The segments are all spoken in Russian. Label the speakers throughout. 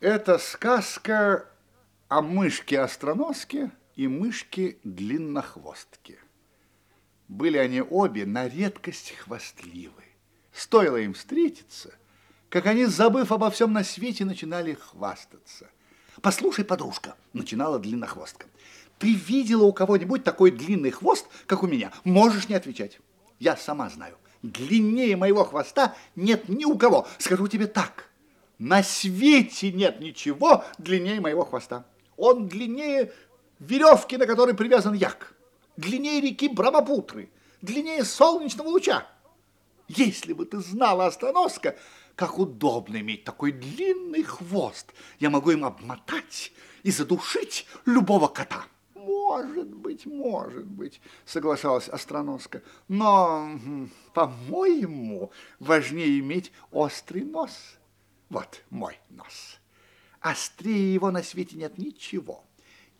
Speaker 1: Это сказка о мышке-остроноске и мышке-длиннохвостке. Были они обе на редкость хвастливы. Стоило им встретиться, как они, забыв обо всем на свете, начинали хвастаться. «Послушай, подружка», — начинала длиннохвостка, «ты видела у кого-нибудь такой длинный хвост, как у меня? Можешь не отвечать. Я сама знаю, длиннее моего хвоста нет ни у кого. Скажу тебе так, на свете нет ничего длиннее моего хвоста. Он длиннее веревки, на которой привязан як, длиннее реки Брамапутры, длиннее солнечного луча. Если бы ты знала, Остроноска, как удобно иметь такой длинный хвост. Я могу им обмотать и задушить любого кота. Может быть, может быть, соглашалась Остроноска. Но, по-моему, важнее иметь острый нос. Вот мой нос. Острее его на свете нет ничего.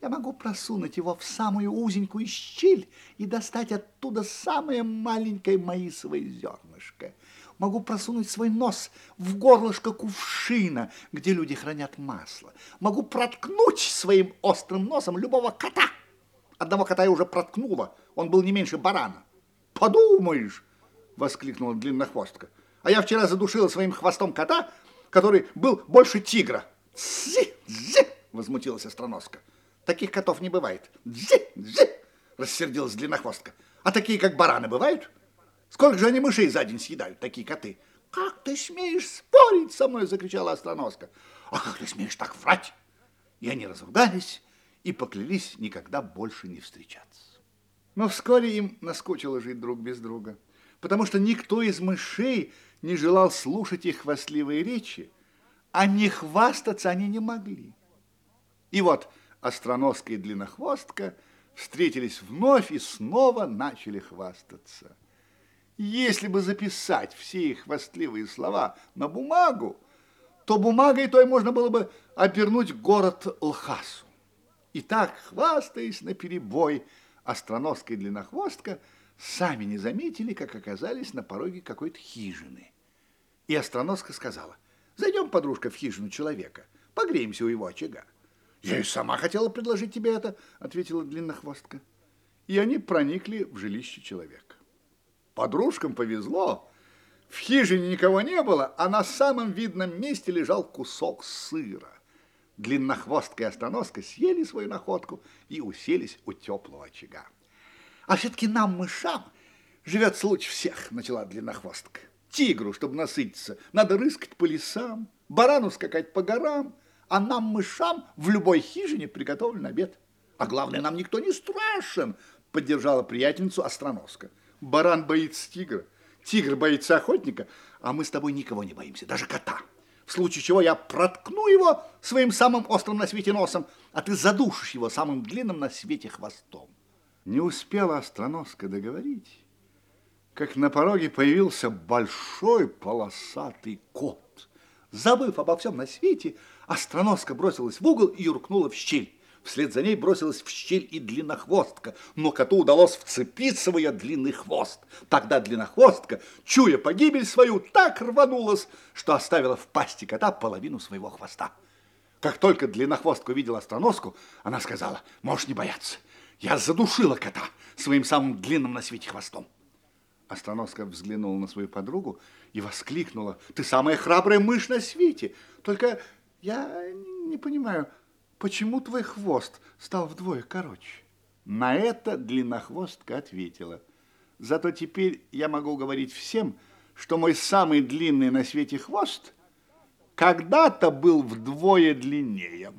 Speaker 1: Я могу просунуть его в самую узенькую щель и достать оттуда самое маленькое маисовое зернышко. Могу просунуть свой нос в горлышко кувшина, где люди хранят масло. Могу проткнуть своим острым носом любого кота. Одного кота я уже проткнула, он был не меньше барана. «Подумаешь!» — воскликнула длиннохвостка. «А я вчера задушила своим хвостом кота, который был больше тигра. Зи, зи, возмутилась остроноска. Таких котов не бывает. Зи, зи, рассердилась длиннохвостка. А такие, как бараны, бывают? Сколько же они мышей за день съедают, такие коты? Как ты смеешь спорить со мной, закричала остроноска. А как ты смеешь так врать? И они разругались и поклялись никогда больше не встречаться. Но вскоре им наскучило жить друг без друга, потому что никто из мышей не желал слушать их хвастливые речи, а не хвастаться они не могли. И вот остроноска и длиннохвостка встретились вновь и снова начали хвастаться. Если бы записать все их хвастливые слова на бумагу, то бумагой той можно было бы обернуть город Лхасу. И так, хвастаясь на перебой, остроноска и длиннохвостка – сами не заметили, как оказались на пороге какой-то хижины. И остроноска сказала, зайдем, подружка, в хижину человека, погреемся у его очага. Я и сама хотела предложить тебе это, ответила длиннохвостка. И они проникли в жилище человека. Подружкам повезло. В хижине никого не было, а на самом видном месте лежал кусок сыра. Длиннохвостка и остроноска съели свою находку и уселись у теплого очага. А все-таки нам, мышам, живет лучше всех, начала длиннохвостка. Тигру, чтобы насытиться, надо рыскать по лесам, барану скакать по горам, а нам, мышам, в любой хижине приготовлен обед. А главное, нам никто не страшен, поддержала приятельницу Остроноска. Баран боится тигра, тигр боится охотника, а мы с тобой никого не боимся, даже кота. В случае чего я проткну его своим самым острым на свете носом, а ты задушишь его самым длинным на свете хвостом. Не успела Остроноска договорить, как на пороге появился большой полосатый кот. Забыв обо всем на свете, Остроноска бросилась в угол и юркнула в щель. Вслед за ней бросилась в щель и длиннохвостка, но коту удалось вцепиться в ее длинный хвост. Тогда длиннохвостка, чуя погибель свою, так рванулась, что оставила в пасти кота половину своего хвоста. Как только длиннохвостка увидела остроноску, она сказала, можешь не бояться, я задушила кота своим самым длинным на свете хвостом. Остроноска взглянула на свою подругу и воскликнула. Ты самая храбрая мышь на свете. Только я не понимаю, почему твой хвост стал вдвое короче? На это длиннохвостка ответила. Зато теперь я могу говорить всем, что мой самый длинный на свете хвост когда-то был вдвое длиннее.